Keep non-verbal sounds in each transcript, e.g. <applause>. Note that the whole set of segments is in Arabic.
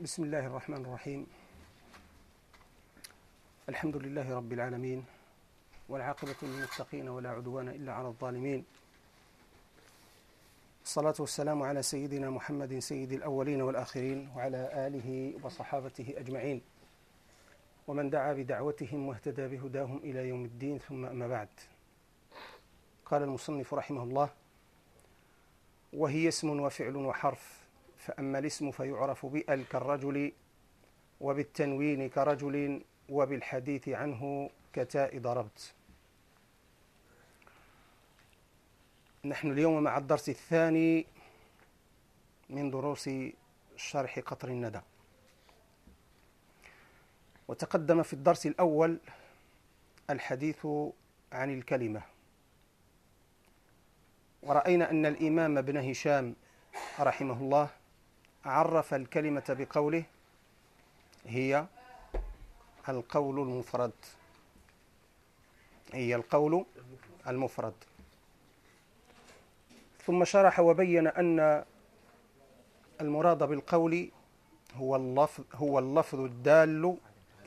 بسم الله الرحمن الرحيم. الحمد لله رب العالمين والعاقبة للمتقين ولا عدوان إلا على الظالمين. الصلاة والسلام على سيدنا محمد سيد الأولين والآخرين وعلى آله وصحابته أجمعين. ومن دعا بدعوتهم واهتدى بهداهم إلى يوم الدين ثم أما بعد. قال المصنف رحمه الله وهي اسم وفعل وحرف فأما الاسم فيعرف بأل كالرجل وبالتنوين كرجل وبالحديث عنه كتاء ضربت نحن اليوم مع الدرس الثاني من دروس شرح قطر الندى. وتقدم في الدرس الأول الحديث عن الكلمة. ورأينا أن الإمام ابن هشام رحمه الله عرف الكلمة بقوله هي القول المفرد. هي القول المفرد. ثم شرح وبين أن المراد بالقول هو اللفظ هو اللفظ الدال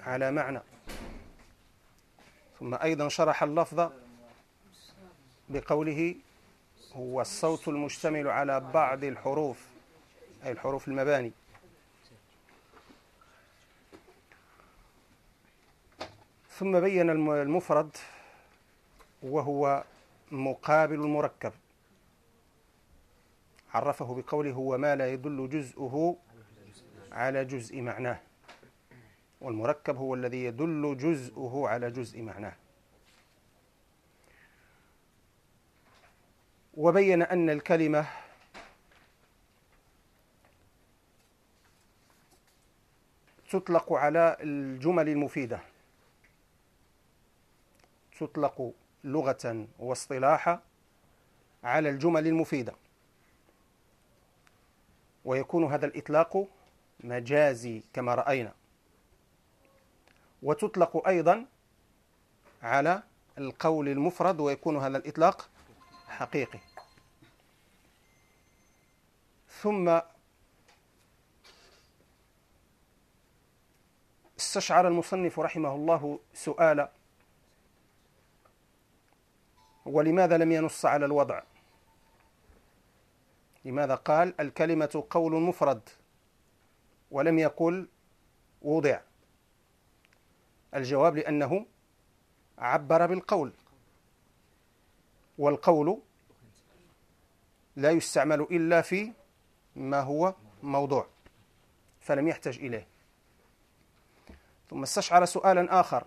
على معنى. ثم أيضا شرح اللفظ بقوله هو الصوت المشتمل على بعض الحروف. أي الحروف المباني. ثم بين المفرد وهو مقابل المركب عرفه بقوله هو ما لا يدل جزءه على جزء معناه. والمركب هو الذي يدل جزءه على جزء معناه. وبين أن الكلمة تطلق على الجمل المفيدة. تطلق لغة واصطلاحا على الجمل المفيدة. ويكون هذا الإطلاق مجازي كما رأينا. وتطلق أيضا على القول المفرد ويكون هذا الإطلاق حقيقي. ثم استشعر المصنف رحمه الله سؤال ولماذا لم ينص على الوضع؟ لماذا قال الكلمة قول مفرد ولم يقل وضع؟ الجواب لأنه عبر بالقول والقول لا يستعمل إلا في ما هو موضوع فلم يحتج إليه. ثم استشعر سؤالا آخر.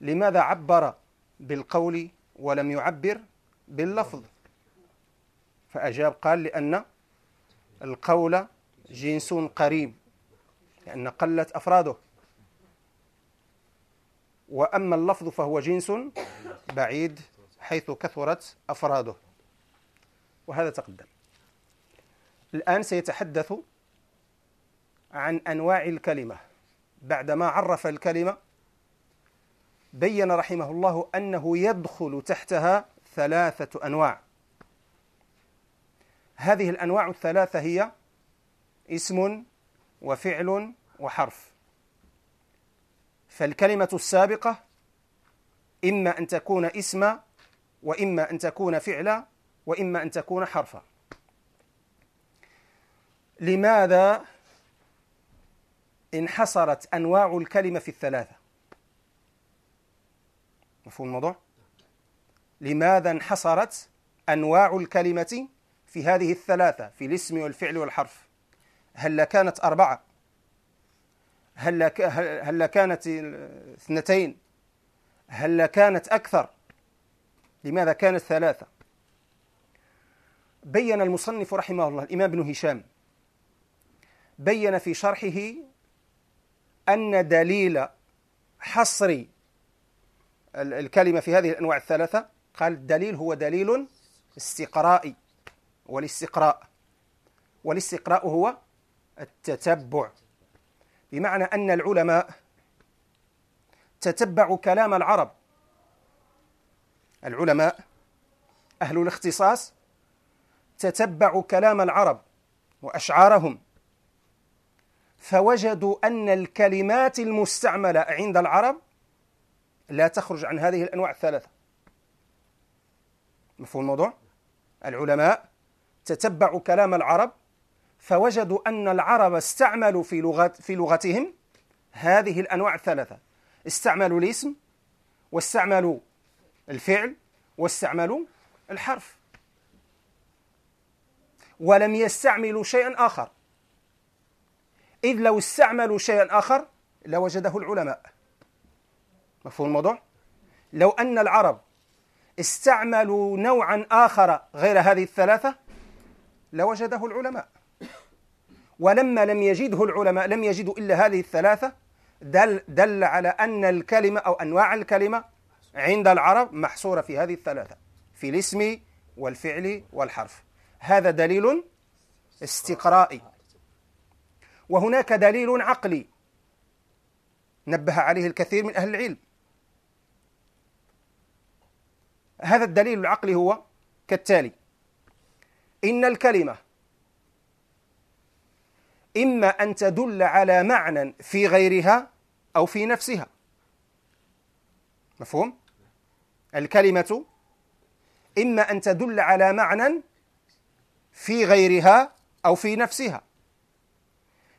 لماذا عبر بالقول ولم يعبر باللفظ؟ فأجاب قال لأن القول جنس قريب لأن قلت أفراده. وأما اللفظ فهو جنس بعيد حيث كثرت أفراده. وهذا تقدم. الآن سيتحدث عن أنواع الكلمة. بعدما عرف الكلمة بين رحمه الله أنه يدخل تحتها ثلاثة أنواع. هذه الأنواع الثلاثة هي اسم وفعل وحرف. فالكلمة السابقة إما أن تكون اسما وإما أن تكون فعلا وإما أن تكون حرفا. لماذا انحصرت أنواع الكلمة في الثلاثة. مفهوم الموضوع؟ لماذا انحصرت أنواع الكلمة في هذه الثلاثة في الاسم والفعل والحرف؟ هل كانت أربعة؟ هل هل كانت اثنتين؟ هل كانت أكثر؟ لماذا كانت ثلاثة؟ بين المصنف رحمه الله الإمام ابن هشام بين في شرحه أن دليل حصر الكلمة في هذه الأنواع الثلاثة قال الدليل هو دليل استقرائي والاستقراء. والاستقراء هو التتبع. بمعنى أن العلماء تتبعوا كلام العرب. العلماء أهل الاختصاص تتبعوا كلام العرب وأشعارهم. فوجدوا أن الكلمات المستعملة عند العرب لا تخرج عن هذه الأنواع الثلاثة. مفهوم الموضوع؟ العلماء تتبعوا كلام العرب فوجدوا أن العرب استعملوا في لغات في لغتهم هذه الأنواع الثلاثة. استعملوا الاسم واستعملوا الفعل واستعملوا الحرف. ولم يستعملوا شيئا آخر. إذ لو استعملوا شيئا آخر لوجده العلماء. مفهوم الموضوع؟ لو أن العرب استعملوا نوعا آخر غير هذه الثلاثة لوجده العلماء. ولما لم يجده العلماء لم يجدوا إلا هذه الثلاثة دل, دل على أن الكلمة أو أنواع الكلمة عند العرب محصورة في هذه الثلاثة في الاسم والفعل والحرف. هذا دليل استقرائي. وهناك دليل عقلي نبه عليه الكثير من أهل العلم. هذا الدليل العقلي هو كالتالي إن الكلمة إما أن تدل على معنى في غيرها أو في نفسها. مفهوم؟ الكلمة إما أن تدل على معنى في غيرها أو في نفسها.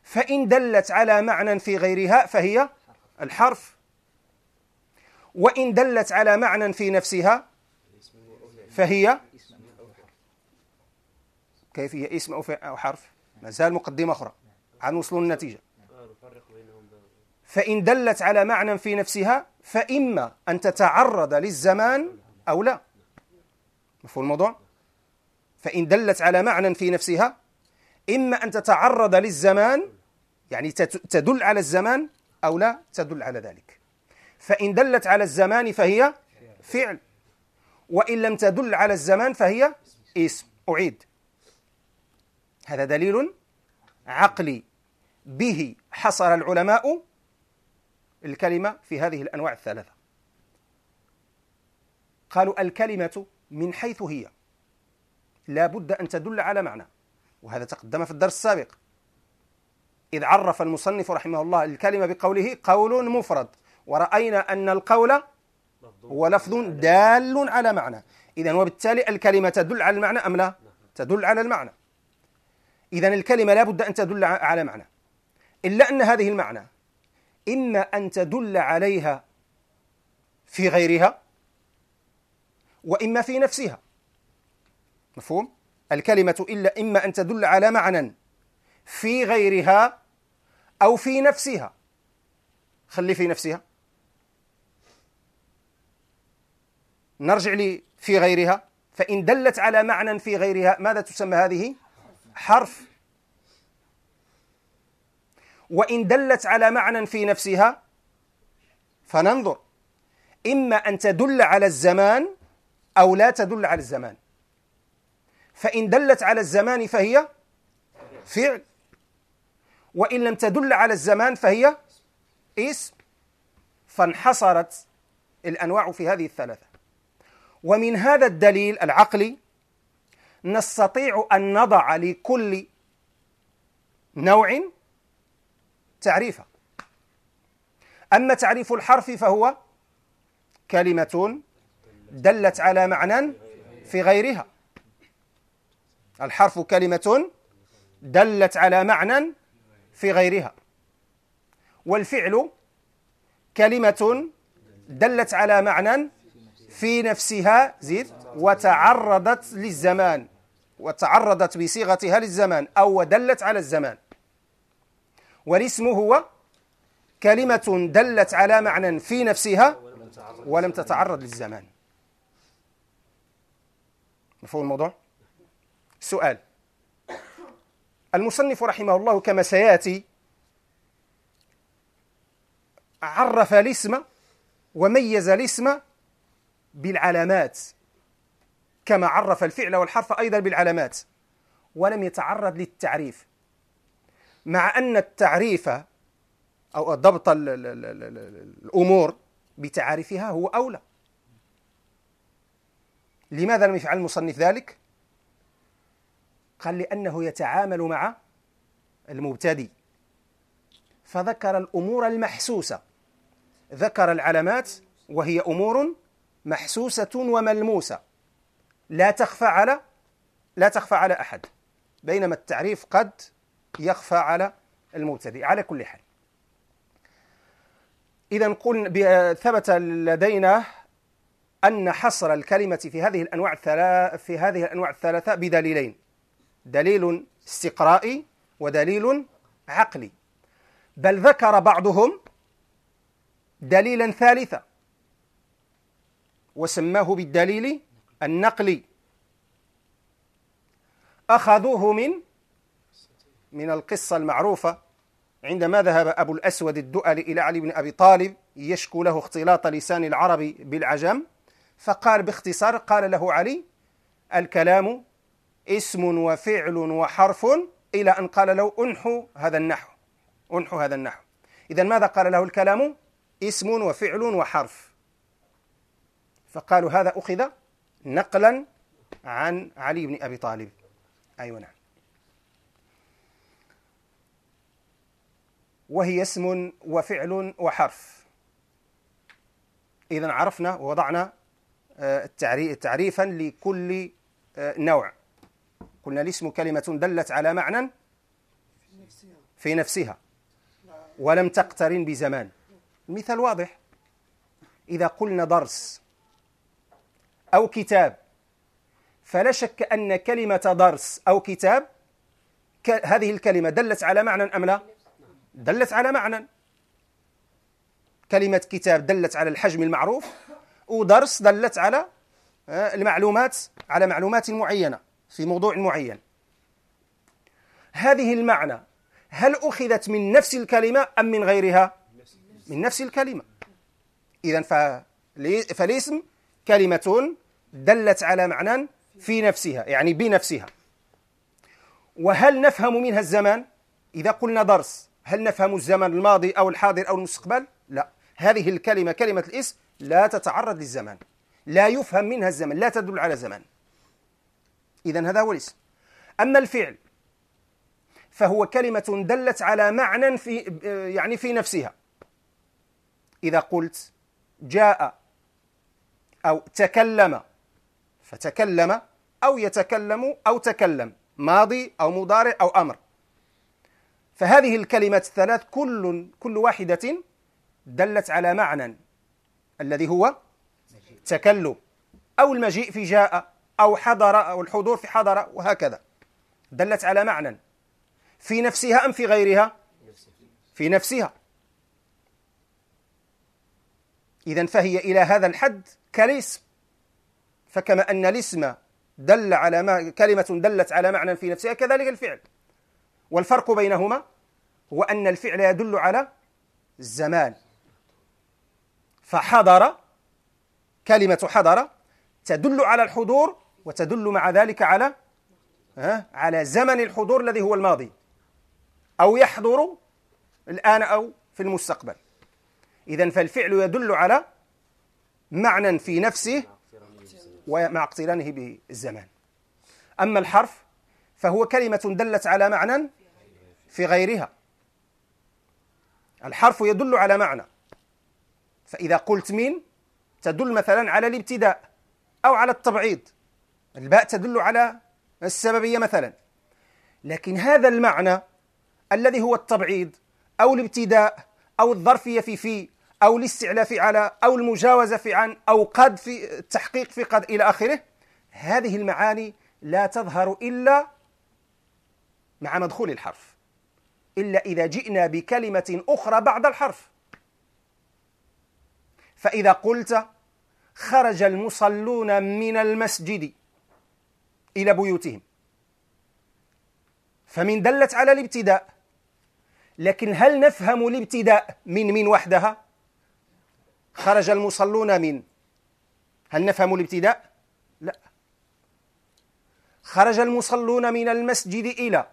فإن دلت على معنى في غيرها فهي الحرف. وإن دلت على معنى في نفسها فهي كيف هي؟ اسم أو حرف؟ ما زال مقدمة أخرى. عن وصول النتيجة. فإن دلت على معنى في نفسها فإما أن تتعرض للزمان أو لا. مفهوم الموضوع؟ فإن دلت على معنى في نفسها إما أن تتعرض للزمان يعني تدل على الزمان أو لا تدل على ذلك. فإن دلت على الزمان فهي فعل. وإن لم تدل على الزمان فهي اسم. أعيد. هذا دليل عقلي. به حصر العلماء الكلمة في هذه الأنواع الثلاثة. قالوا الكلمة من حيث هي. لا بد أن تدل على معنى. وهذا تقدم في الدرس السابق. إذ عرف المصنف رحمه الله الكلمة بقوله قول مفرد. ورأينا أن القول هو لفظ دال على معنى. إذا وبالتالي الكلمة تدل على المعنى أم لا؟ تدل على المعنى. إذا الكلمة لا بد أن تدل على معنى. إلا أن هذه المعنى إما أن تدل عليها في غيرها وإما في نفسها. مفهوم؟ الكلمة إلا إما أن تدل على معنى. في غيرها أو في نفسها. خلي في نفسها. نرجع لي في غيرها. فإن دلت على معنى في غيرها ماذا تسمى هذه؟ حرف. وإن دلت على معنى في نفسها فننظر. إما أن تدل على الزمان أو لا تدل على الزمان. فإن دلت على الزمان فهي فعل. وإن لم تدل على الزمان فهي اسم فانحصرت الأنواع في هذه الثلاثة. ومن هذا الدليل العقلي نستطيع أن نضع لكل نوع تعريفا أما تعريف الحرف فهو كلمة دلت على معنى في غيرها. الحرف كلمة دلت على معنى في غيرها. والفعل كلمة دلت على معنى في نفسها زيد وتعرضت للزمان وتعرضت بصيغتها للزمان أو دلت على الزمان. والاسم هو كلمة دلت على معنى في نفسها ولم تتعرض للزمان. مفهوم الموضوع؟ سؤال. المصنف رحمه الله كما سيأتي عرف الاسم وميز الاسم بالعلامات كما عرف الفعل والحرف أيضا بالعلامات ولم يتعرض للتعريف. مع أن التعريف أو ضبط الأمور بتعاريفها هو أولى. لماذا لم يفعل المصنف ذلك؟ قال لأنه يتعامل مع المبتدئ فذكر الأمور المحسوسة. ذكر العلامات وهي أمور محسوسة وملموسة. لا تخفى على لا تخفى على أحد. بينما التعريف قد يخفى على المبتدئ على كل حال. إذا قلنا ثبت لدينا أن حصر الكلمة في هذه الأنواع الثلاث في هذه الأنواع الثلاثة بدليلين. دليل استقرائي ودليل عقلي. بل ذكر بعضهم دليلا ثالثا وسماه بالدليل النقلي. أخذوه من من القصة المعروفة عندما ذهب أبو الأسود الدؤلي إلى علي بن أبي طالب يشكو له اختلاط لسان العرب بالعجم فقال باختصار قال له علي الكلام اسم وفعل وحرف إلى أن قال له أنحو هذا النحو. أنحو هذا النحو. إذا ماذا قال له الكلام؟ اسم وفعل وحرف. فقالوا هذا أخذ نقلا عن علي بن أبي طالب. أيوة نعم. وهي اسم وفعل وحرف. إذا عرفنا ووضعنا آه، تعريفا لكل آه، نوع. قلنا الاسم كلمة دلت على معنى في نفسها. ولم تقترن بزمان. المثال واضح. إذا قلنا درس أو كتاب فلا شك أن كلمة درس أو كتاب هذه الكلمة دلت على معنى أم لا؟ دلت على معنى. كلمة كتاب دلت على الحجم المعروف ودرس دلت على آه، المعلومات على معلومات معينة. في موضوع معين. هذه المعنى هل أخذت من نفس الكلمة أم من غيرها؟ من نفس الكلمة. إذا فالاسم كلمة دلت على معنى في نفسها يعني بنفسها. وهل نفهم منها الزمان؟ إذا قلنا درس هل نفهم الزمن الماضي أو الحاضر أو المستقبل؟ لا. هذه الكلمة كلمة الاسم لا تتعرض للزمان لا يفهم منها الزمن لا تدل على زمان. إذا هذا هو الاسم. أما الفعل فهو كلمة دلت على معنى في يعني في نفسها. إذا قلت جاء أو تكلم فتكلم أو يتكلم أو تكلم ماضي أو مضارع أو أمر. فهذه الكلمات الثلاث كل كل واحدة دلت على معنى الذي هو تكلم أو المجيء في جاء. أو حضر أو الحضور في حضر وهكذا. دلت على معنى. في نفسها أم في غيرها؟ في نفسها. إذا فهي إلى هذا الحد كالاسم. فكما أن الاسم دل على ما كلمة دلت على معنى في نفسها كذلك الفعل. والفرق بينهما هو أن الفعل يدل على الزمان. فحضر كلمة حضر تدل على الحضور وتدل مع ذلك على على زمن الحضور الذي هو الماضي. أو يحضر الآن أو في المستقبل. إذا فالفعل يدل على معنى في نفسه ومع اقترانه بالزمان. أما الحرف فهو كلمة دلت على معنى في غيرها. الحرف يدل على معنى. فإذا قلت من تدل مثلا على الابتداء أو على التبعيض الباء تدل على السببية مثلا. لكن هذا المعنى الذي هو التبعيض أو الابتداء أو الظرفية في في أو الاستعلاء في على أو المجاوزة في عن أو قد في التحقيق في قد إلى آخره هذه المعاني لا تظهر إلا مع مدخول الحرف. إلا إذا جئنا بكلمة أخرى بعد الحرف. فإذا قلت خرج المصلون من المسجد إلى بيوتهم. فمن دلت على الابتداء لكن هل نفهم الابتداء من من وحدها؟ خرج المصلون من. هل نفهم الابتداء؟ لا. خرج المصلون من المسجد إلى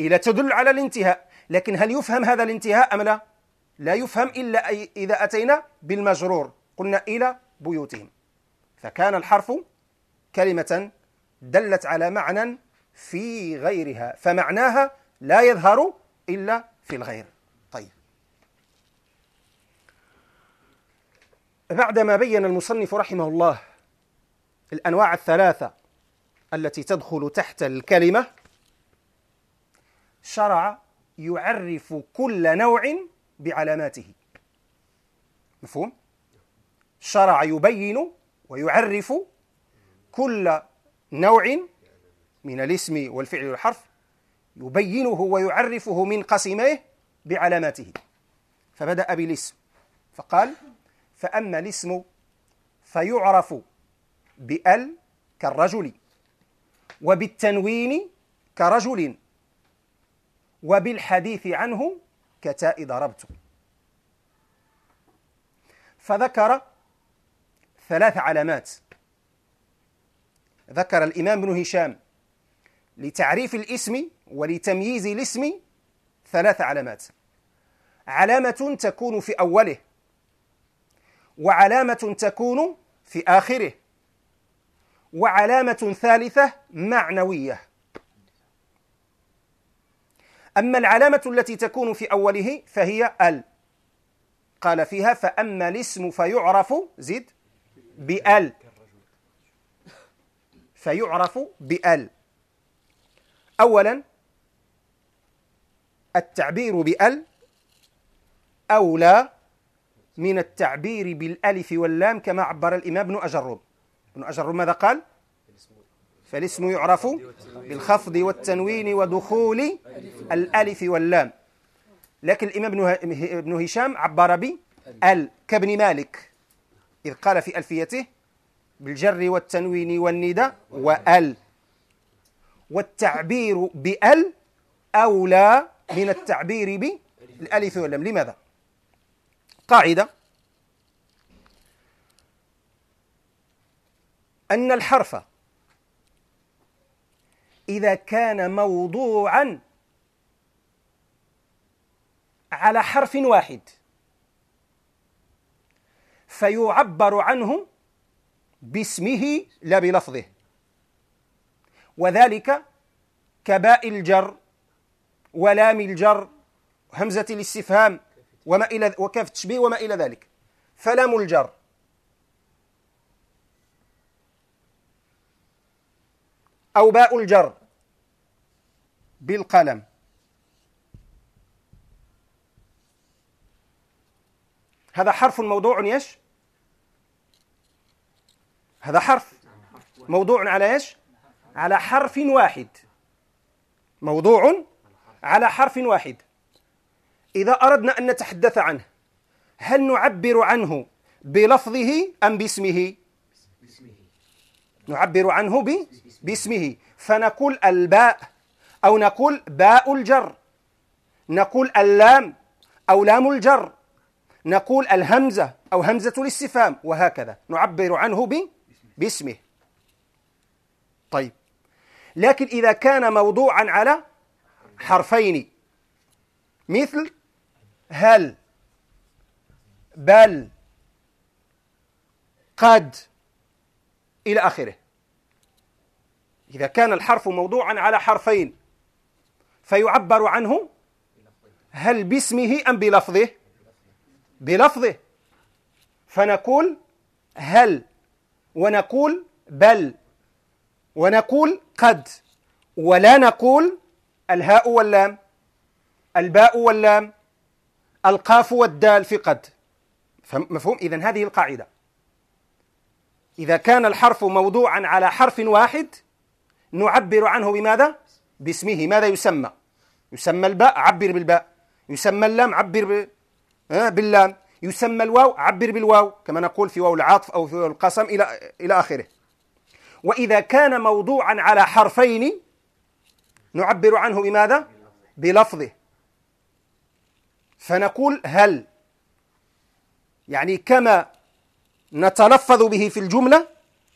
إلى تدل على الانتهاء. لكن هل يفهم هذا الانتهاء أم لا؟ لا يفهم إلا إذا أتينا بالمجرور. قلنا إلى بيوتهم. فكان الحرف كلمة دلت على معنى في غيرها فمعناها لا يظهر إلا في الغير. طيب. بعدما بين المصنف رحمه الله الأنواع الثلاثة التي تدخل تحت الكلمة شرع يعرف كل نوع بعلاماته. مفهوم؟ شرع يبين ويعرف كل نوع من الاسم والفعل والحرف يبينه ويعرفه من قسميه بعلاماته. فبدأ بالاسم. فقال فأما الاسم فيعرف بأل كالرجل وبالتنوين كرجل وبالحديث عنه كتاء ضربت. فذكر ثلاث علامات ذكر الإمام بن هشام لتعريف الاسم ولتمييز الاسم ثلاث علامات. علامة تكون في أوله وعلامة تكون في آخره وعلامة ثالثة معنوية. أما العلامة التي تكون في أوله فهي ال. قال فيها فأما الاسم فيعرف زد بأل. فيعرف بأل. أولا التعبير بأل أولى من التعبير بالألف واللام كما عبر الإمام ابن أجرب ابن أجرب ماذا قال؟ فالاسم يعرف بالخفض والتنوين ودخول الألف واللام. لكن الإمام ابن هشام عبر بأل كابن مالك إذ قال في ألفيته بالجر والتنوين والنداء وأل. والتعبير بأل أولى من التعبير بالألف واللام. لماذا؟ قاعدة. أن الحرف إذا كان موضوعا على حرف واحد فيعبر عنه باسمه لا بلفظه. وذلك كباء الجر ولام الجر همزة الاستفهام وما إلى وكاف التشبيه وما إلى ذلك. فلام الجر. أو باء الجر. بالقلم. هذا حرف موضوع يش هذا حرف. موضوع على إيش؟ على حرف واحد. موضوع على حرف واحد. إذا أردنا أن نتحدث عنه هل نعبر عنه بلفظه أم باسمه؟ نعبر عنه ب... باسمه. فنقول الباء أو نقول باء الجر. نقول اللام أو لام الجر. نقول الهمزة أو همزة الاستفهام وهكذا. نعبر عنه ب... باسمه. طيب. لكن إذا كان موضوعا على حرفين مثل هل بل قد إلى آخره. إذا كان الحرف موضوعا على حرفين فيعبر عنه هل باسمه أم بلفظه؟ بلفظه. فنقول هل. ونقول بل ونقول قد ولا نقول الهاء واللام الباء واللام القاف والدال في قد. مفهوم؟ إذن هذه القاعدة. إذا كان الحرف موضوعا على حرف واحد نعبر عنه بماذا؟ باسمه. ماذا يسمى؟ يسمى الباء عبر بالباء. يسمى اللام عبر باللام. يسمى الواو عبر بالواو كما نقول في واو العطف أو في واو القسم إلى إلى آخره. وإذا كان موضوعا على حرفين نعبر عنه بماذا؟ بلفظه. فنقول هل يعني كما نتلفظ به في الجملة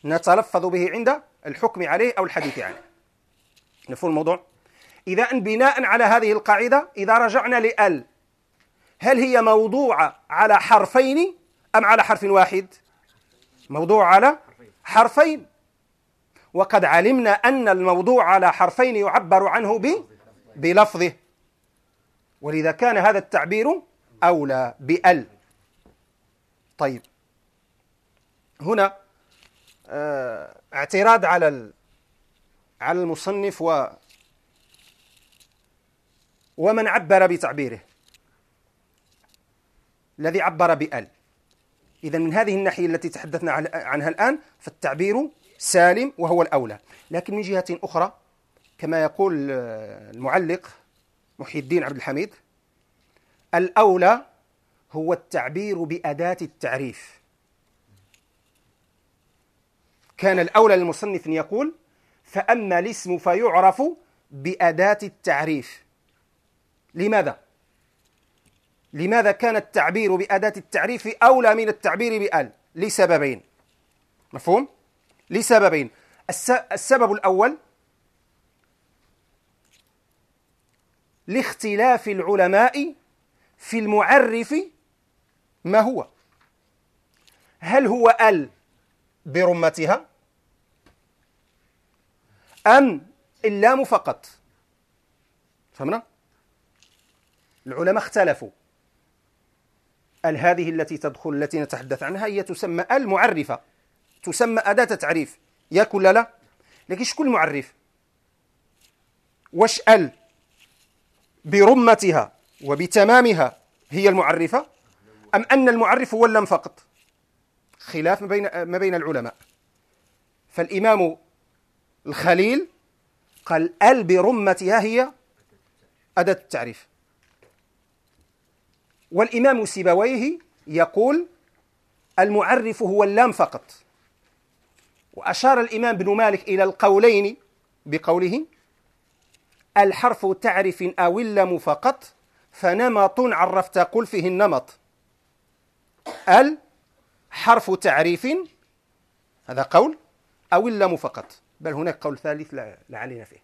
نتلفظ به عند الحكم عليه أو الحديث عنه. نفهم الموضوع؟ إذا بناء على هذه القاعدة إذا رجعنا لأل. هل هي موضوعة على حرفين أم على حرف واحد؟ موضوع على حرفين. وقد علمنا أن الموضوع على حرفين يعبر عنه بلفظه. ولذا كان هذا التعبير أولى بأل. طيب. هنا آه، اعتراض على على المصنف و ومن عبر بتعبيره. الذي عبر بأل. إذا من هذه الناحية التي تحدثنا عنها الآن فالتعبير سالم وهو الأولى. لكن من جهة أخرى كما يقول آه، المعلق محي الدين عبد الحميد الأولى هو التعبير بأداة التعريف. كان الأولى للمصنف أن يقول فأما الاسم فيعرف بأداة التعريف. لماذا؟ لماذا كان التعبير بأداة التعريف أولى من التعبير بأل؟ لسببين. مفهوم؟ لسببين. السبب الأول لاختلاف العلماء في المعرف ما هو. هل هو أل برمتها؟ أم اللام فقط؟ فهمنا؟ العلماء اختلفوا. هذه التي تدخل التي نتحدث عنها هي تسمى ال معرفة تسمى أداة تعريف. ياك ولا لا؟ لكن شكون المعرف واش ال برمتها وبتمامها هي المعرفة؟ أم أن المعرف هو اللم فقط؟ خلاف ما بين ما بين العلماء. فالإمام الخليل قال أل برمتها هي أداة التعريف. والإمام سيبويه يقول المعرف هو اللام فقط. وأشار الإمام ابن مالك إلى القولين بقوله الحرف تعرف أو اللم فقط فنمط عرفت قل فيه النمط. ال حرف تعريف هذا قول أو اللام فقط. بل هناك قول ثالث لا, لا علينا فيه.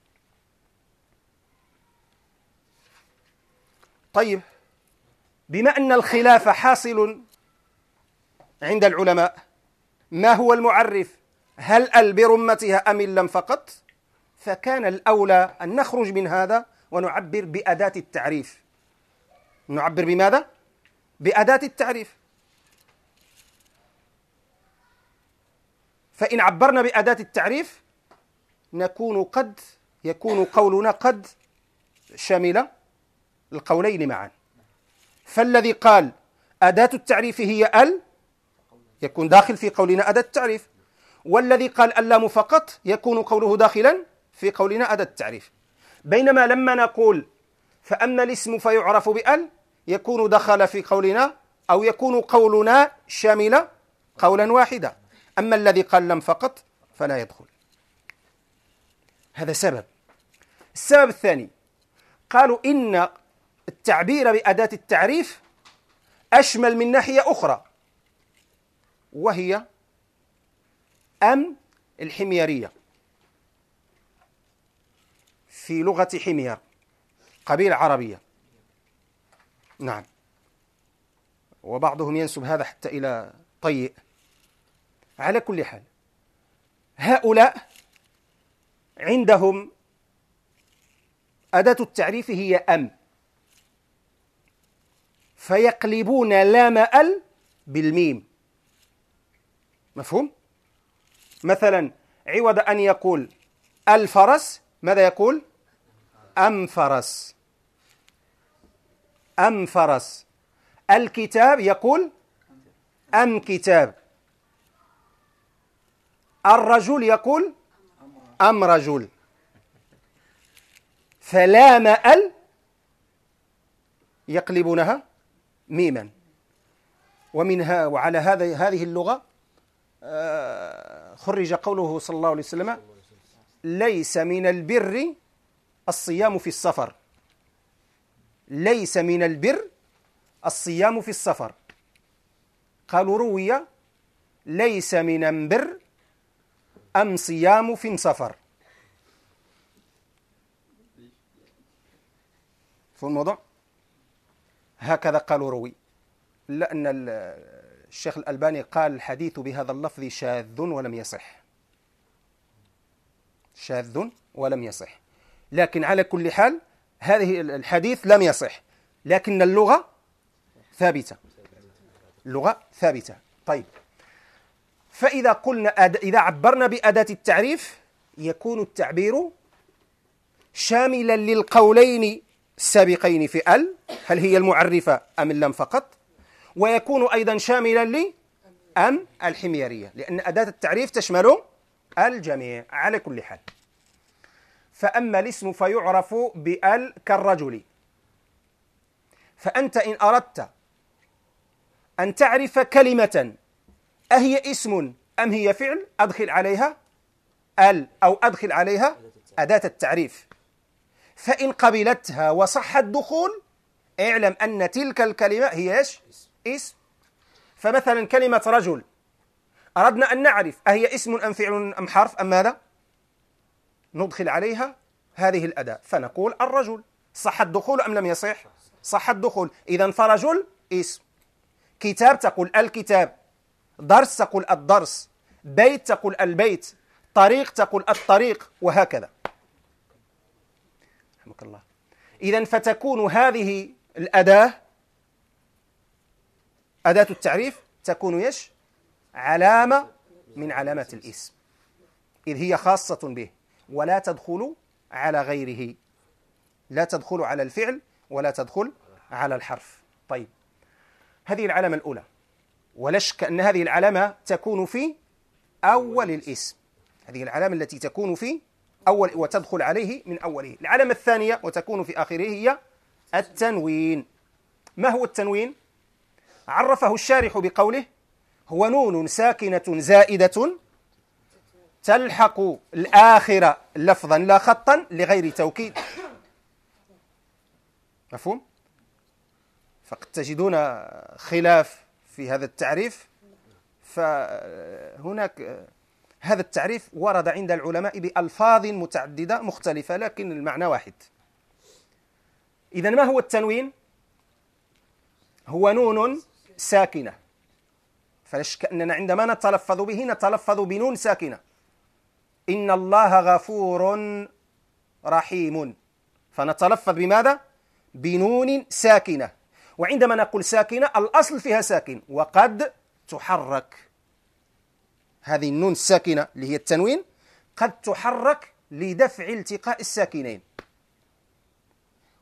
طيب بما أن الخلاف حاصل عند العلماء ما هو المعرف؟ هل ال برمتها أم اللم فقط؟ فكان الأولى أن نخرج من هذا ونعبر بأداة التعريف. نعبر بماذا؟ بأداة التعريف. فإن عبرنا بأداة التعريف نكون قد يكون قولنا قد شمل القولين معا. فالذي قال أداة التعريف هي ال يكون داخل في قولنا أداة التعريف والذي قال اللام فقط يكون قوله داخلا في قولنا أداة التعريف. بينما لما نقول فأما الاسم فيعرف بأل يكون دخل في قولنا أو يكون قولنا شامل قولا واحدا. أما الذي قال لم فقط فلا يدخل. هذا سبب. السبب الثاني قالوا إن التعبير بأداة التعريف أشمل من ناحية أخرى وهي أم الحميرية. في لغة حمير قبيلة عربية. نعم. وبعضهم ينسب هذا حتى إلى طيء. على كل حال هؤلاء عندهم أداة التعريف هي أم. فيقلبون لام ال بالميم. مفهوم؟ مثلا عوض أن يقول الفرس ماذا يقول؟ ام فرس ام فرس الكتاب يقول ام كتاب الرجل يقول أم رجل. فلام ال يقلبونها؟ ميما. ومنها وعلى هذا هذه اللغة آه، خرج قوله صلى الله عليه وسلم ليس من البر الصيام في السفر. ليس من البر الصيام في السفر. قالوا روي ليس من البر أم صيام في سفر في الموضوع؟ هكذا قالوا روي. لأن الشيخ الألباني قال الحديث بهذا اللفظ شاذ ولم يصح. شاذ ولم يصح. لكن على كل حال هذه الحديث لم يصح. لكن اللغة ثابتة. اللغة ثابتة. طيب. فإذا قلنا أد... إذا عبرنا بأداة التعريف يكون التعبير شاملا للقولين السابقين في ال هل هي المعرفة أم اللام فقط؟ ويكون أيضا شاملا ل أم الحميرية لأن أداة التعريف تشمل الجميع على كل حال. فأما الاسم فيعرف بأل كالرجل. فأنت إن أردت أن تعرف كلمة أهي اسم أم هي فعل؟ أدخل عليها ال أو أدخل عليها أداة التعريف. فإن قبلتها وصح الدخول اعلم أن تلك الكلمة هي إيش؟ اسم فمثلا كلمة رجل أردنا أن نعرف أهي اسم أم فعل أم حرف أم ماذا؟ ندخل عليها هذه الأداة فنقول الرجل صح الدخول أم لم يصح؟ صح الدخول إذا فرجل اسم كتاب تقول الكتاب درس تقول الدرس بيت تقول البيت طريق تقول الطريق وهكذا رحمك الله. إذا فتكون هذه الأداة أداة التعريف تكون يش علامة من علامات الإسم. إذ هي خاصة به. ولا تدخل على غيره. لا تدخل على الفعل ولا تدخل على الحرف. طيب. هذه العلامة الأولى. ولا شك أن هذه العلامة تكون في أول الإسم. هذه العلامة التي تكون في أول وتدخل عليه من أوله العلامة الثانية وتكون في آخره هي التنوين ما هو التنوين؟ عرفه الشارح بقوله هو نون ساكنة زائدة تلحق الآخرة لفظا لا خطا لغير توكيد مفهوم؟ فقد تجدون خلاف في هذا التعريف فهناك هذا التعريف ورد عند العلماء بألفاظ متعددة مختلفة لكن المعنى واحد. إذا ما هو التنوين؟ هو نون ساكنة. فلا شك أننا عندما نتلفظ به نتلفظ بنون ساكنة. إن الله غفور رحيم. فنتلفظ بماذا؟ بنون ساكنة. وعندما نقول ساكنة الأصل فيها ساكن وقد تحرك. هذه النون الساكنة اللي هي التنوين قد تحرك لدفع التقاء الساكنين.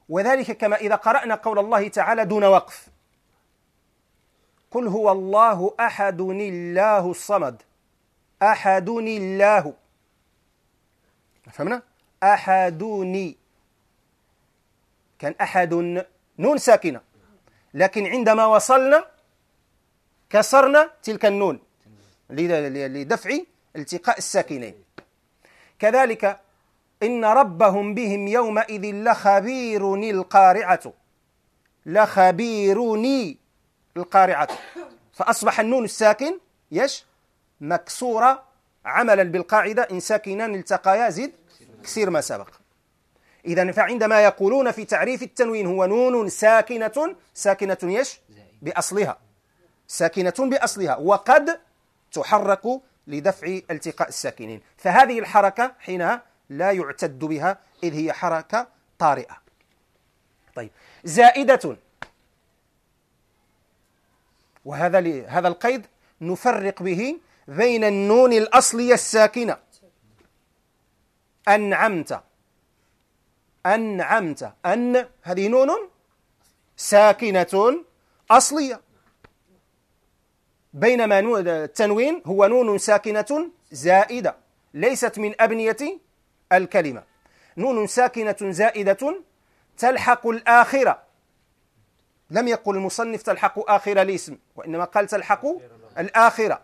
وذلك كما إذا قرأنا قول الله تعالى دون وقف. قل هو الله أحد الله الصمد. أحد الله. فهمنا؟ أحدني. كان أحد نون ساكنة. لكن عندما وصلنا كسرنا تلك النون. لدفع التقاء الساكنين. كذلك إن ربهم بهم يومئذ لخبير القارعة. لخبيرني القارعة. فأصبح النون الساكن يش مكسورة عملا بالقاعدة إن ساكنان التقيا زد كسير ما سبق. إذا فعندما يقولون في تعريف التنوين هو نون ساكنة ساكنة يش بأصلها. ساكنة بأصلها. وقد تحرك لدفع التقاء الساكنين. فهذه الحركة حينها لا يعتد بها إذ هي حركة طارئة. طيب زائدة. وهذا هذا القيد نفرق به بين النون الأصلية الساكنة. أنعمت. أنعمت. أن هذه نون ساكنة أصلية. بينما التنوين هو نون ساكنة زائدة ليست من أبنية الكلمة. نون ساكنة زائدة تلحق الآخرة. لم يقل المصنف تلحق آخر الاسم وإنما قال تلحق الآخرة.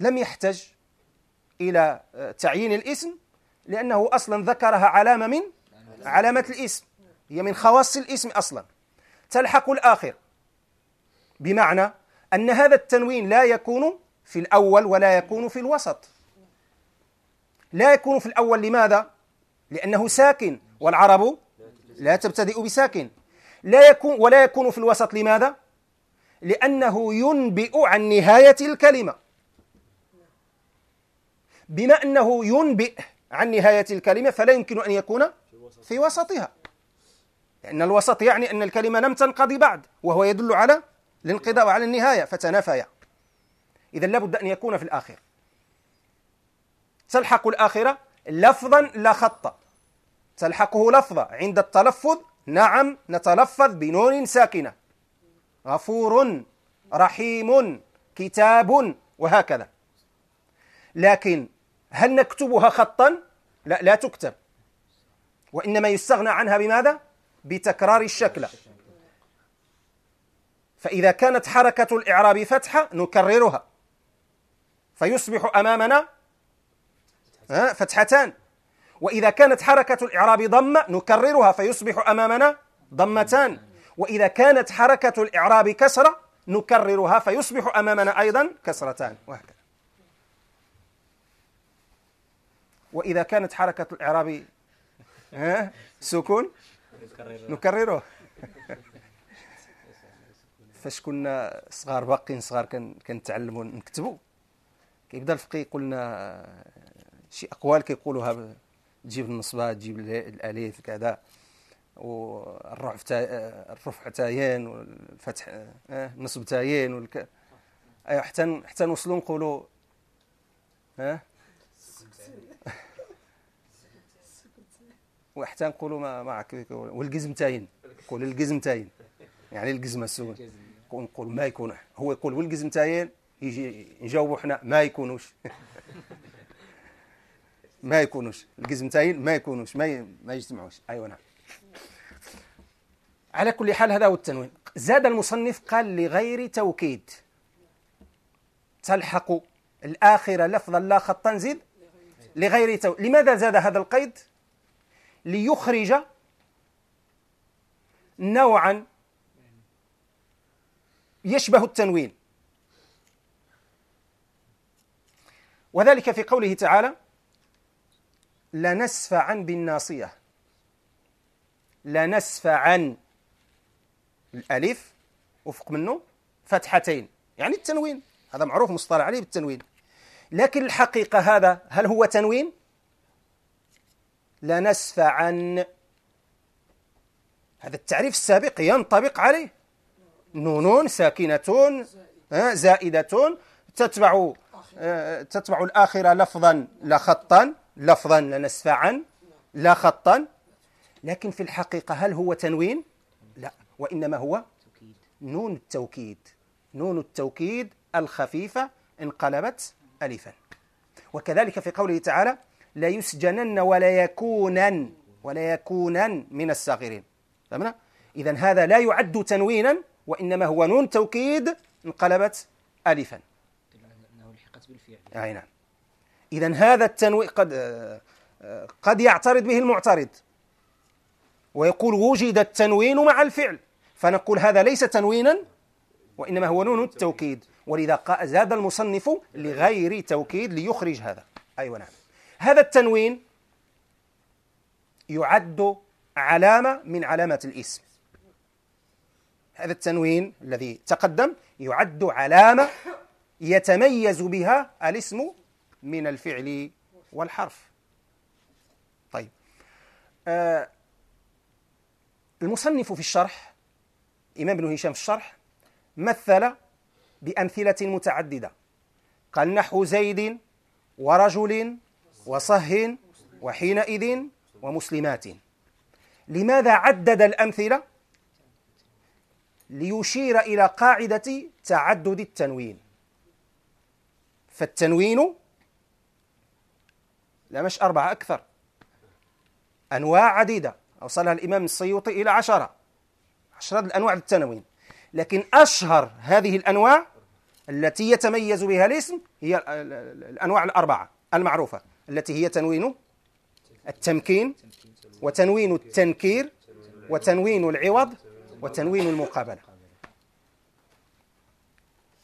لم يحتج إلى تعيين الاسم لأنه أصلا ذكرها علامة من؟ علامة الاسم. هي من خواص الاسم أصلا. تلحق الآخر. بمعنى أن هذا التنوين لا يكون في الأول ولا يكون في الوسط لا يكون في الأول لماذا؟ لأنه ساكن والعرب لا تبتدئ بساكن لا يكون ولا يكون في الوسط لماذا؟ لأنه ينبئ عن نهاية الكلمة بما أنه ينبئ عن نهاية الكلمة فلا يمكن أن يكون في وسطها لأن الوسط يعني أن الكلمة لم تنقضي بعد وهو يدل على الانقضاء وعلى النهاية فتنافيا. إذا لابد أن يكون في الآخر تلحق الآخرة لفظا لا خطا تلحقه لفظة عند التلفظ نعم نتلفظ بنون ساكنة. غفور رحيم كتاب وهكذا. لكن هل نكتبها خطا؟ لا لا تكتب. وإنما يستغنى عنها بماذا؟ بتكرار الشكل. فإذا كانت حركة الإعراب فتحة نكررها. فيصبح أمامنا فتحتان. وإذا كانت حركة الإعراب ضمة نكررها. فيصبح أمامنا ضمتان. وإذا كانت حركة الإعراب كسرة نكررها. فيصبح أمامنا أيضا كسرتان. وهكذا. وإذا كانت حركة الإعراب سكون نكرره <laughs> فاش كنا صغار باقيين صغار كنتعلموا نكتبوا. كيبدا الفقيه قلنا شي أقوال كيقولوها تجيب النصبة تجيب الالف كذا. والرفع الرفع تايين والفتح النصب تايين والك... أيوة حتى حتى نوصلوا نقولوا ها <laughs> وحتى نقولوا ما ما والقزم تاين. نقول القزم تاين. يعني القزمه السون نقول ما يكون. هو يقول والقزم تاين يجي نجاوبوا حنا ما يكونوش. <laughs> ما يكونوش. القزمتين ما يكونوش. ما ما يجتمعوش. أيوه نعم. على كل حال هذا هو التنوين. زاد المصنف قال لغير توكيد. تلحق الآخرة لفظا لا خطا زد لغير تو... لماذا زاد هذا القيد؟ ليخرج نوعا يشبه التنوين. وذلك في قوله تعالى لنسفعا بالناصية. لنسفعا الألف وفق منه فتحتين. يعني التنوين. هذا معروف مصطلح عليه بالتنوين. لكن الحقيقة هذا هل هو تنوين؟ لنسفعا هذا التعريف السابق ينطبق عليه. نون ساكنة زائدة تتبع تتبع الآخرة لفظا لا خطا لفظا لنسفعا لا خطا لكن في الحقيقة هل هو تنوين؟ لا وإنما هو نون التوكيد نون التوكيد الخفيفة انقلبت ألفا وكذلك في قوله تعالى لا يسجنن ولا يكونن ولا يكونن من الصاغرين فهمنا؟ إذا هذا لا يعد تنوينا وإنما هو نون توكيد انقلبت ألفا. أي نعم. إذا هذا التنوين قد قد يعترض به المعترض. ويقول وجد التنوين مع الفعل. فنقول هذا ليس تنوينا وإنما هو نون التوكيد ولذا زاد المصنف لغير توكيد ليخرج هذا. أيوة نعم. هذا التنوين يعد علامة من علامات الاسم. هذا التنوين الذي تقدم يعد علامة يتميز بها الاسم من الفعل والحرف. طيب. آه المصنف في الشرح إمام بن هشام في الشرح مثل بأمثلة متعددة. قال نحو زيد ورجل وصه وحينئذ ومسلمات. لماذا عدد الأمثلة؟ ليشير إلى قاعدة تعدد التنوين. فالتنوين لا مش أربعة أكثر. أنواع عديدة. أوصلها الإمام السيوطي إلى عشرة. عشرة الأنواع التنوين لكن أشهر هذه الأنواع التي يتميز بها الاسم هي الأنواع الأربعة المعروفة التي هي تنوين التمكين وتنوين التنكير وتنوين العوض وتنوين المقابلة.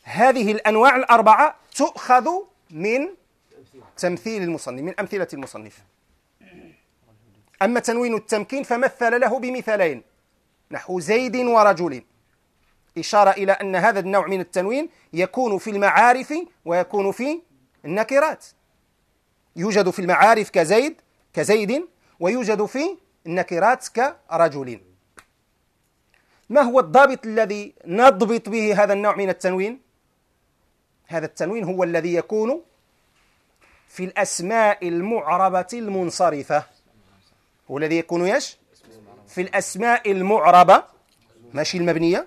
هذه الأنواع الأربعة تؤخذ من تمثيل المصنف من أمثلة المصنف. أما تنوين التمكين فمثل له بمثالين. نحو زيد ورجل. إشارة إلى أن هذا النوع من التنوين يكون في المعارف ويكون في النكرات. يوجد في المعارف كزيد كزيد ويوجد في النكرات كرجل. ما هو الضابط الذي نضبط به هذا النوع من التنوين؟ هذا التنوين هو الذي يكون في الأسماء المعربة المنصرفة. هو الذي يكون يش في الأسماء المعربة. ماشي المبنية.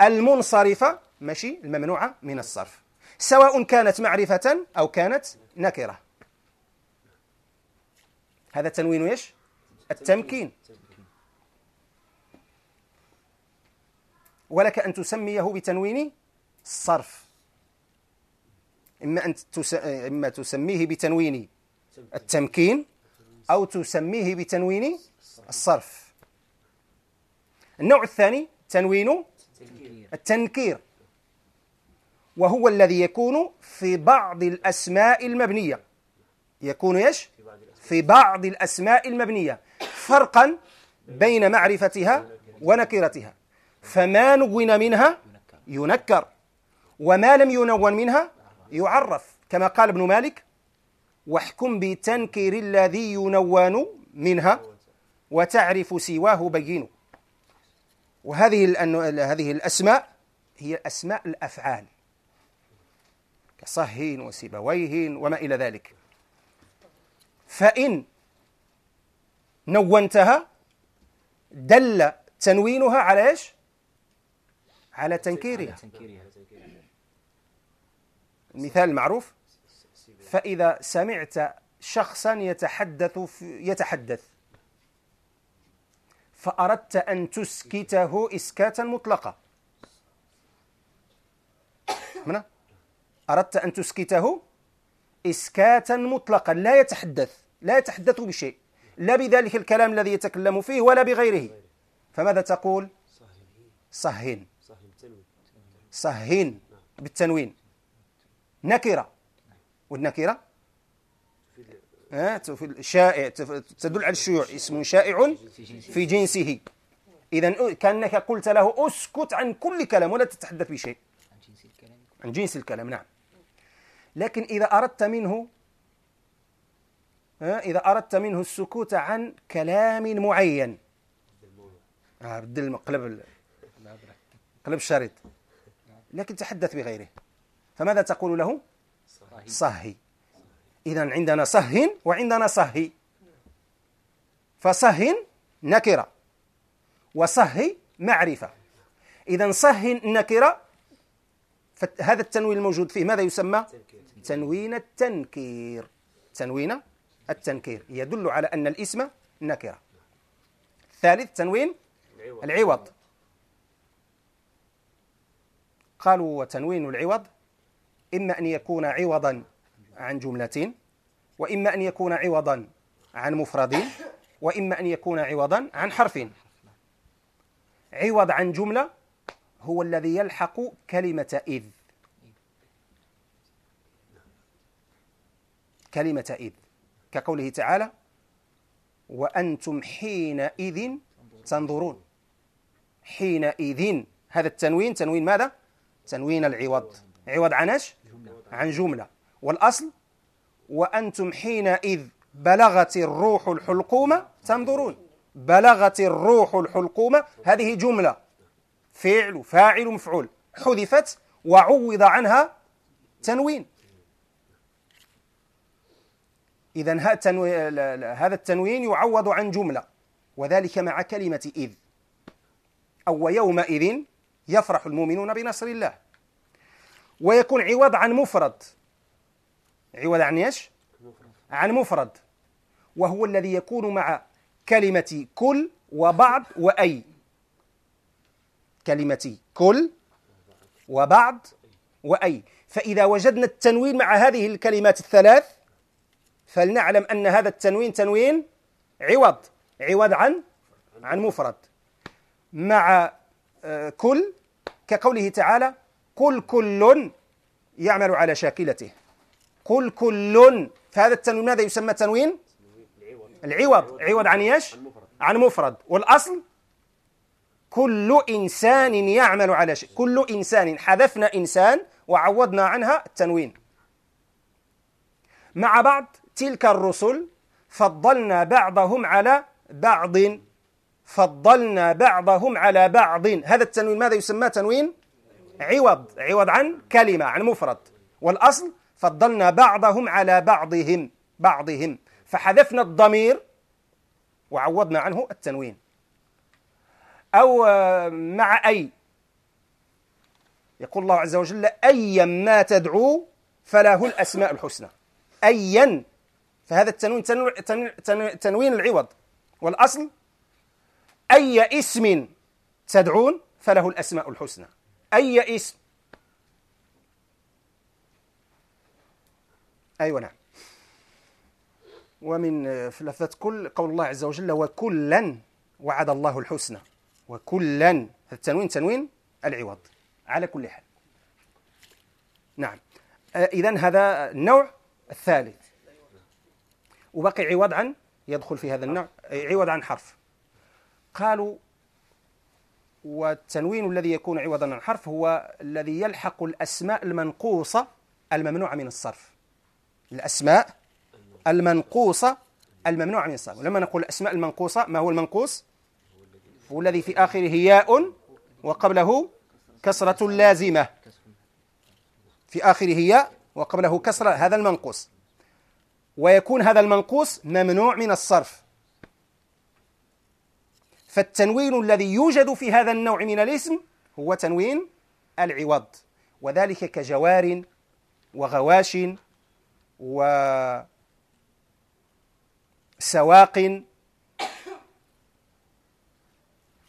المنصرفة ماشي الممنوعة من الصرف. سواء كانت معرفة أو كانت نكرة. هذا تنوين إيش؟ التمكين. ولك أن تسميه بتنوين الصرف إما أن تس... إما تسميه بتنوين التمكين أو تسميه بتنوين الصرف. النوع الثاني تنوين التنكير. وهو الذي يكون في بعض الأسماء المبنية. يكون إيش؟ في بعض الأسماء المبنية. فرقا بين معرفتها ونكرتها. فما نون منها ينكر وما لم ينون منها يعرف. كما قال ابن مالك واحكم بتنكير الذي ينون منها وتعرف سواه بين. وهذه هذه الأسماء هي أسماء الأفعال كصه وسيبويه وما إلى ذلك. فإن نونتها دل تنوينها على إيش؟ على تنكيرها. المثال المعروف فإذا سمعت شخصا يتحدث يتحدث. فأردت أن تسكته إسكاتا مطلقا من أردت أن تسكته إسكاتا مطلقا. لا يتحدث. لا يتحدث بشيء. لا بذلك الكلام الذي يتكلم فيه ولا بغيره. فماذا تقول؟ صهن. صهن بالتنوين. نكرة. والنكرة؟ شائع تدل على الشيوع. اسم شائع في جنسه. إذا كأنك قلت له أسكت عن كل كلام ولا تتحدث بشيء. عن جنس الكلام. نعم. لكن إذا أردت منه إذا أردت منه السكوت عن كلام معين. آه بدل قلب قلب الشريط. لكن تحدث بغيره. فماذا تقول له؟ صهي. إذا عندنا صه وعندنا صهي. فصه نكرة وصهي معرفة. إذا صه نكرة فهذا التنوين الموجود فيه ماذا يسمى؟ تنوين التنكير. تنوين التنكير. يدل على أن الاسم نكرة. ثالث تنوين العوض. قالوا وتنوين العوض إما أن يكون عوضا عن جملة وإما أن يكون عوضا عن مفرد وإما أن يكون عوضا عن حرف عوض عن جملة هو الذي يلحق كلمة إذ. كلمة إذ. كقوله تعالى وأنتم حينئذ تنظرون. حينئذ. هذا التنوين تنوين ماذا؟ تنوين العوض. عوض عن إيش؟ عن جملة. والأصل وأنتم حينئذ بلغت الروح الحلقوم تنظرون. بلغت الروح الحلقوم هذه جملة. فعل فاعل مفعول. حذفت وعوض عنها تنوين. إذا هذا التنوين يعوض عن جملة. وذلك مع كلمة إذ. أو يومئذ يفرح المؤمنون بنصر الله. ويكون عوض عن مفرد. عوض عن إيش؟ عن مفرد. وهو الذي يكون مع كلمة كل وبعض وأي. كلمة كل وبعض وأي. فإذا وجدنا التنوين مع هذه الكلمات الثلاث فلنعلم أن هذا التنوين تنوين عوض. عوض عن عن مفرد. مع كل كقوله تعالى قل كل يعمل على شاكلته. قل كل فهذا التنوين ماذا يسمى تنوين العوض. عوض عن إيش؟ عن مفرد. والأصل كل إنسان يعمل على شيء. كل إنسان حذفنا إنسان وعوضنا عنها التنوين. مع بعض تلك الرسل فضلنا بعضهم على بعض. فضلنا بعضهم على بعض. هذا التنوين ماذا يسمى تنوين؟ عوض. عوض عن كلمة عن مفرد. والأصل فضلنا بعضهم على بعضهم بعضهم. فحذفنا الضمير وعوضنا عنه التنوين. أو مع أي. يقول الله عز وجل أيا ما تدعو فله الأسماء الحسنى. أيا. فهذا التنوين تنوين, تنوين العوض. والأصل أي اسم تدعون فله الأسماء الحسنى. أي اسم. أيوة نعم. ومن في لفظة كل قول الله عز وجل وكلا وعد الله الحسنى. وكلا. التنوين تنوين العوض. على كل حال. نعم. آه، إذا هذا النوع الثالث. وبقي عوض عن يدخل في هذا النوع عوض عن حرف. قالوا والتنوين الذي يكون عوضا عن حرف هو الذي يلحق الأسماء المنقوصة الممنوعة من الصرف. الأسماء المنقوصة الممنوعة من الصرف. ولما نقول الأسماء المنقوصة ما هو المنقوص؟ هو الذي في آخره ياء وقبله كسرة لازمة. في آخره ياء وقبله كسرة هذا المنقوص. ويكون هذا المنقوص ممنوع من الصرف. فالتنوين الذي يوجد في هذا النوع من الاسم هو تنوين العوض وذلك كجوار وغواش وسواق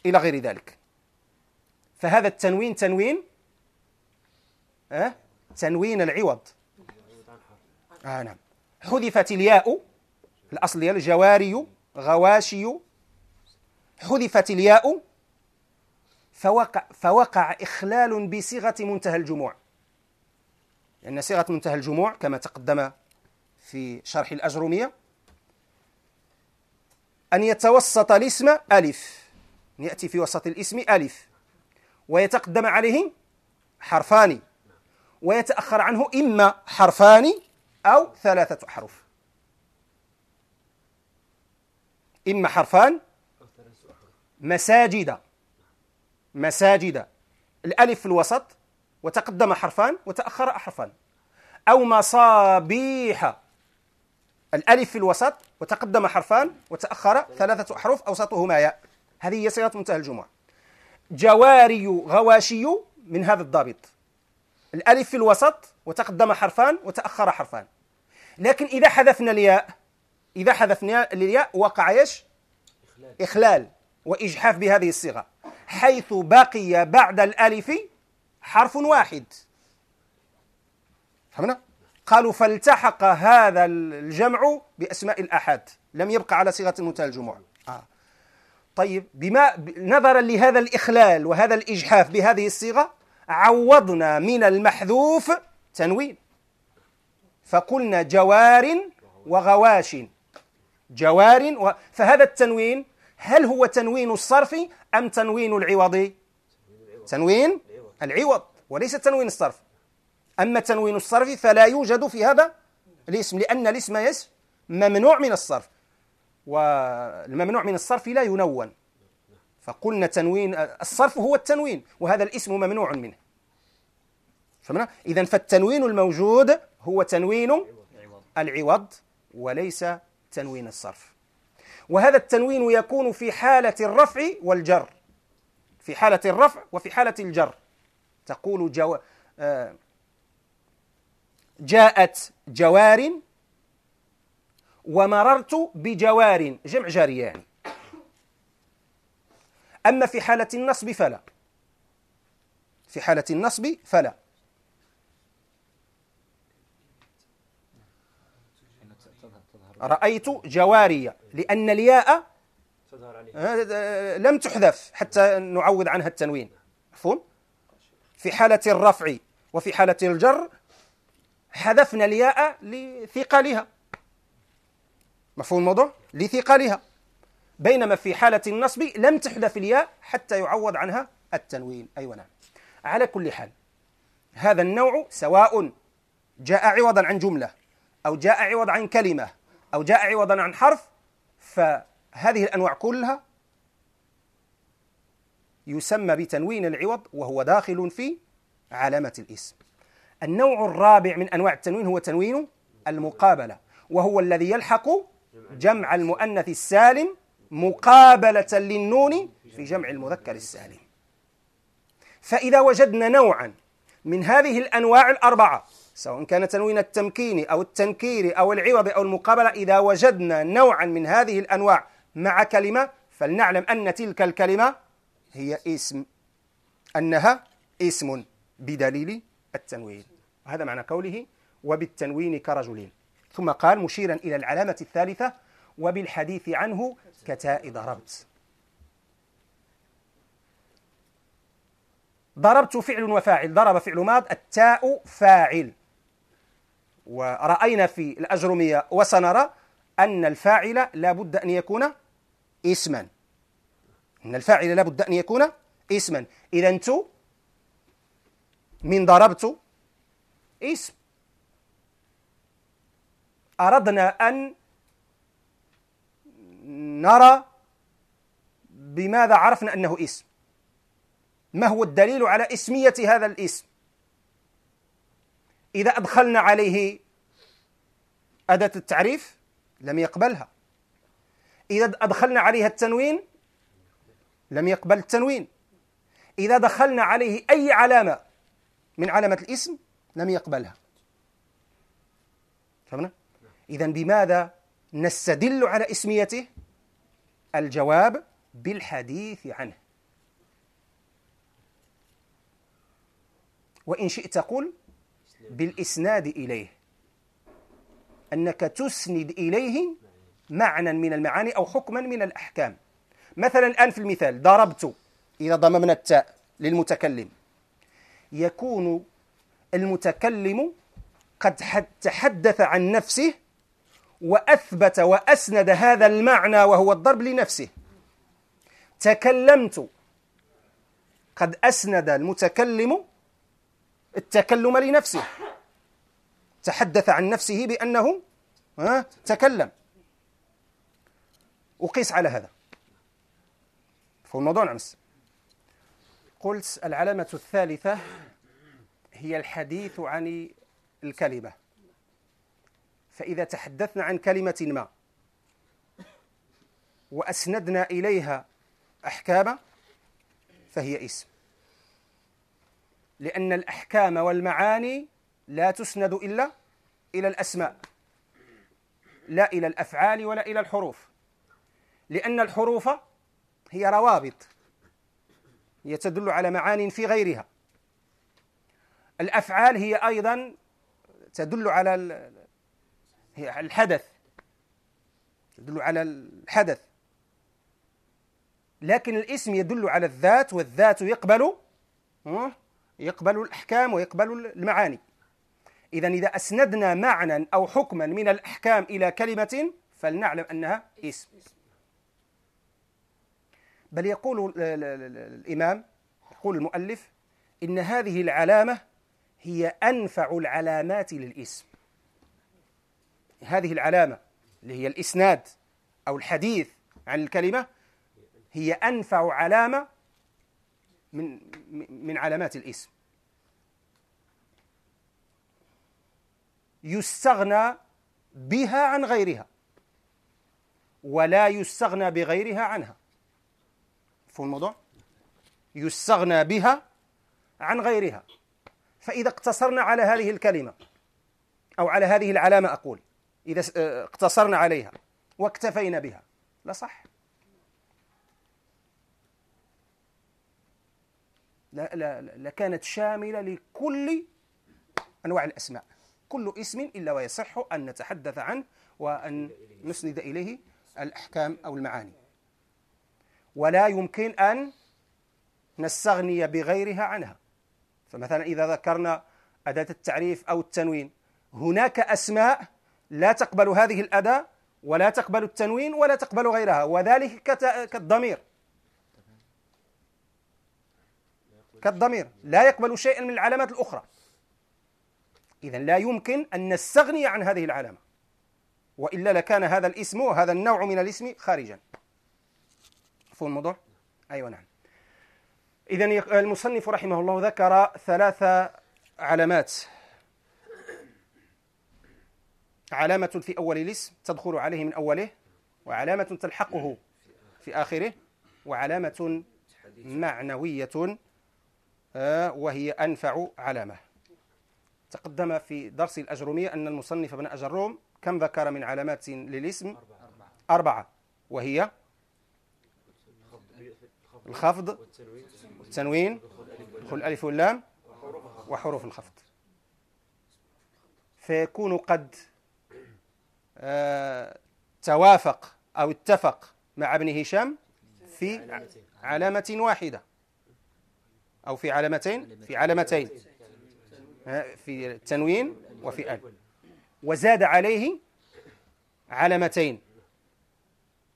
إلى غير ذلك. فهذا التنوين تنوين أه؟ تنوين العوض. آه نعم. حذفت الياء الأصل ديال جواري غواشي حذفت الياء فوقع, فوقع إخلال بصيغة منتهى الجموع. لأن صيغة منتهى الجموع كما تقدم في شرح الأجرمية أن يتوسط الاسم ألف. يأتي في وسط الاسم ألف. ويتقدم عليه حرفان. ويتأخر عنه إما حرفان أو ثلاثة أحرف إما حرفان مساجد. مساجد. الألف في الوسط وتقدم حرفان وتأخر حرفان. أو مصابيح. الألف في الوسط وتقدم حرفان وتأخر ثلاثة أحرف أوسطهما ياء. هذه هي صيغة منتهى الجمعة جواري غواشي من هذا الضابط. الألف في الوسط وتقدم حرفان وتأخر حرفان. لكن إذا حذفنا الياء إذا حذفنا الياء وقع إيش؟ إخلال. وإجحاف بهذه الصيغة. حيث بقي بعد الألف حرف واحد. فهمنا؟ قالوا فالتحق هذا الجمع بأسماء الأحاد. لم يبقى على صيغة منتهى الجموع. آه. طيب بما نظرا لهذا الإخلال وهذا الإجحاف بهذه الصيغة عوضنا من المحذوف تنوين. فقلنا جوار وغواش. جوار و... فهذا التنوين هل هو تنوين الصرف أم تنوين العوض؟ تنوين العوض وليس تنوين الصرف. أما تنوين الصرف فلا يوجد في هذا الاسم لأن الاسم ممنوع من الصرف. والممنوع من الصرف لا ينون. فقلنا تنوين الصرف هو التنوين وهذا الاسم ممنوع منه. فهمنا؟ إذا فالتنوين الموجود هو تنوين العوض وليس تنوين الصرف. وهذا التنوين يكون في حالة الرفع والجر. في حالة الرفع وفي حالة الجر. تقول جو... آه، جاءت جوار ومررت بجوار. جمع جارية يعني. أما في حالة النصب فلا. في حالة النصب فلا. رأيت جوارية. لأن الياء لم تحذف حتى نعوض عنها التنوين. مفهوم؟ في حالة الرفع وفي حالة الجر حذفنا الياء لثقلها. مفهوم الموضوع؟ لثقلها. بينما في حالة النصب لم تحذف الياء حتى يعوض عنها التنوين. أيوة نعم على كل حال هذا النوع سواء جاء عوضا عن جملة أو جاء عوضا عن كلمة أو جاء عوضا عن حرف فهذه الأنواع كلها يسمى بتنوين العوض وهو داخل في علامة الاسم. النوع الرابع من أنواع التنوين هو تنوين المقابلة وهو الذي يلحق جمع المؤنث السالم مقابلة للنون في جمع المذكر السالم. فإذا وجدنا نوعا من هذه الأنواع الأربعة سواء كان تنوين التمكين أو التنكير أو العوض أو المقابلة إذا وجدنا نوعا من هذه الأنواع مع كلمة فلنعلم أن تلك الكلمة هي اسم أنها اسم بدليل التنوين. هذا معنى قوله وبالتنوين كرجلين. ثم قال مشيرا إلى العلامة الثالثة وبالحديث عنه كتاء ضربت. ضربت فعل وفاعل. ضرب فعل ماض التاء فاعل. ورأينا في الأجرمية وسنرى أن الفاعل لا بد أن يكون اسما. أن الفاعل لا بد أن يكون اسما. إذا أنت من ضربت اسم. أردنا أن نرى بماذا عرفنا أنه اسم. ما هو الدليل على اسمية هذا الاسم؟ إذا أدخلنا عليه أداة التعريف لم يقبلها إذا أدخلنا عليها التنوين لم يقبل التنوين إذا دخلنا عليه أي علامة من علامة الاسم لم يقبلها فهمنا؟ إذا بماذا نستدل على اسميته؟ الجواب بالحديث عنه وإن شئت قل بالإسناد إليه. أنك تسند إليه معنى من المعاني أو حكما من الأحكام. مثلا الآن في المثال ضربت إذا ضممنا التاء للمتكلم. يكون المتكلم قد تحدث عن نفسه وأثبت وأسند هذا المعنى وهو الضرب لنفسه. تكلمت قد أسند المتكلم التكلم لنفسه. تحدث عن نفسه بأنه تكلم. وقيس على هذا. فالموضوع نعمس قلت العلامة الثالثة هي الحديث عن الكلمة. فإذا تحدثنا عن كلمة ما وأسندنا إليها أحكام فهي اسم. لأن الأحكام والمعاني لا تسند إلا إلى الأسماء. لا إلى الأفعال ولا إلى الحروف. لأن الحروف هي روابط. هي تدل على معان في غيرها. الأفعال هي أيضا تدل على الحدث. تدل على الحدث. لكن الاسم يدل على الذات والذات يقبل يقبل الأحكام ويقبل المعاني. إذا إذا أسندنا معنى أو حكما من الأحكام إلى كلمة فلنعلم أنها اسم. بل يقول الإمام يقول المؤلف إن هذه العلامة هي أنفع العلامات للاسم. هذه العلامة اللي هي الإسناد أو الحديث عن الكلمة هي أنفع علامة من من علامات الاسم. يستغنى بها عن غيرها. ولا يستغنى بغيرها عنها. في الموضوع؟ يستغنى بها عن غيرها. فإذا اقتصرنا على هذه الكلمة أو على هذه العلامة أقول إذا اقتصرنا عليها واكتفينا بها لا صح لا لا لكانت شاملة لكل أنواع الأسماء. كل اسم إلا ويصح أن نتحدث عنه وأن نسند إليه الأحكام أو المعاني. ولا يمكن أن نستغني بغيرها عنها. فمثلا إذا ذكرنا أداة التعريف أو التنوين هناك أسماء لا تقبل هذه الأداة ولا تقبل التنوين ولا تقبل غيرها وذلك كالضمير. كالضمير. لا يقبل شيئا من العلامات الأخرى. إذا لا يمكن أن نستغني عن هذه العلامة. وإلا لكان هذا الاسم وهذا النوع من الاسم خارجا. مفهوم الموضوع؟ أيوة نعم. إذا المصنف رحمه الله ذكر ثلاث علامات. علامة في أول الاسم تدخل عليه من أوله وعلامة تلحقه في آخره وعلامة معنوية وهي أنفع علامة. تقدم في درس الأجرومية أن المصنف ابن أجروم كم ذكر من علامات للاسم؟ أربعة. وهي الخفض والتنوين دخول الألف واللام وحروف الخفض. فيكون قد آه، توافق أو اتفق مع ابن هشام في علامة واحدة. أو في علامتين؟ في علامتين. في التنوين وفي ال. وزاد عليه علامتين.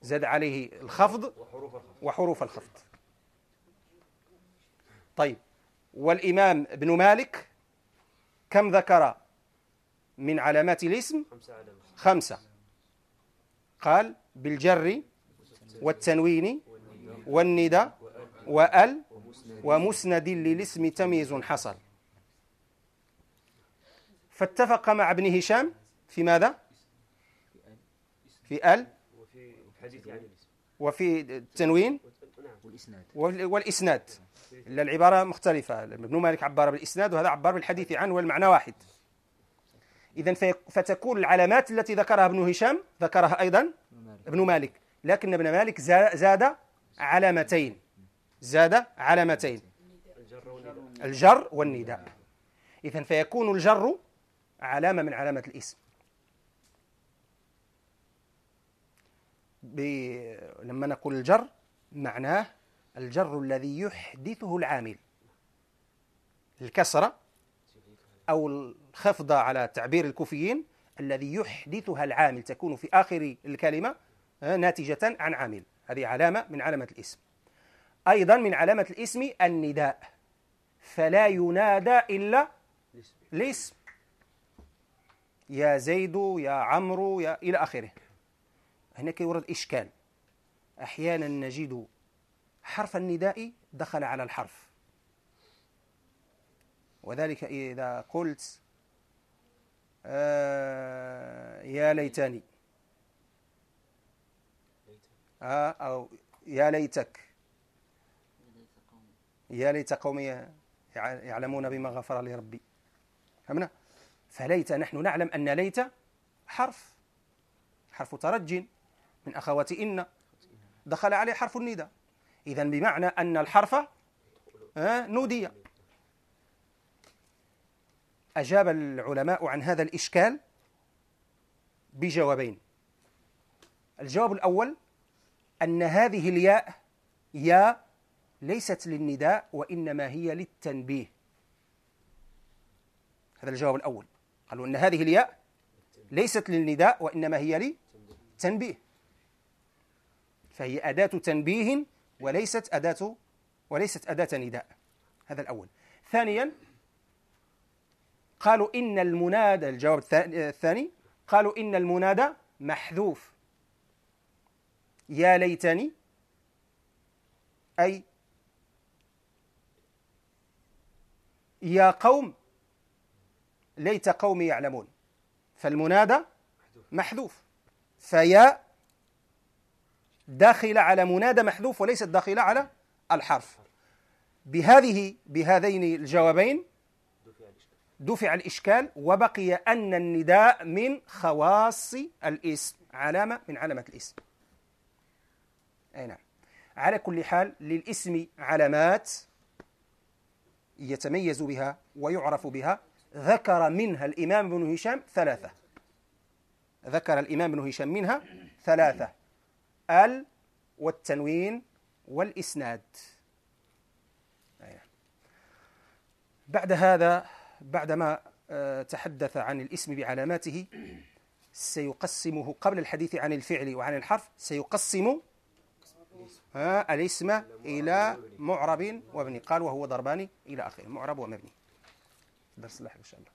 زاد عليه الخفض وحروف الخفض. طيب والإمام ابن مالك كم ذكر من علامات الاسم؟ خمسة. قال بالجر والتنوين والندى وأل ومسند. للاسم تمييز حصل. فاتفق مع ابن هشام في ماذا؟ في ال؟ وفي التنوين والإسناد. إلا العبارة مختلفة. ابن مالك عبر بالإسناد وهذا عبر بالحديث عنه والمعنى واحد. إذا فتكون العلامات التي ذكرها ابن هشام ذكرها أيضا ابن مالك. لكن ابن مالك زاد علامتين. زاد علامتين. الجر والنداء. إذا فيكون الجر علامة من علامة الاسم. لما نقول الجر معناه الجر الذي يحدثه العامل. الكسرة أو الخفض على تعبير الكوفيين الذي يحدثها العامل. تكون في آخر الكلمة آه، ناتجة عن عامل. هذه علامة من علامة الاسم. أيضا من علامة الاسم النداء. فلا ينادى إلا الاسم. يا زيد يا عمرو يا إلى آخره. هناك يورد إشكال. أحيانا نجد حرف النداء دخل على الحرف. وذلك إذا قلت آه يا ليتني. آه أو يا ليتك. يا ليت قومي يعلمون بما غفر لي ربي. فهمنا؟ فليت نحن نعلم أن ليت حرف. حرف ترج من أخوات إن. دخل عليه حرف النداء. إذا بمعنى أن الحرف آه، نودي. أجاب العلماء عن هذا الإشكال بجوابين. الجواب الأول أن هذه الياء ياء ليست للنداء وإنما هي للتنبيه. هذا الجواب الأول. قالوا أن هذه الياء ليست للنداء وإنما هي للتنبيه. فهي أداة تنبيه وليست أداة وليست أداة نداء. هذا الأول. ثانيا قالوا إن المنادى الجواب الثاني قالوا إن المنادى محذوف. يا ليتني أي يا قوم ليت قومي يعلمون. فالمنادى محذوف. فيا داخلة على منادى محذوف وليست داخلة على الحرف. بهذه بهذين الجوابين دفع الإشكال وبقي أن النداء من خواص الاسم علامة من علامة الاسم أي نعم. على كل حال للإسم علامات يتميز بها ويعرف بها ذكر منها الإمام بن هشام ثلاثة. ذكر الإمام بن هشام منها ثلاثة ال والتنوين والإسناد. بعد هذا بعدما آه، تحدث عن الاسم بعلاماته سيقسمه قبل الحديث عن الفعل وعن الحرف سيقسم الاسم إلى معرب ومبني قال وهو ضربان إلى آخره معرب ومبني. درس الله إن شاء الله.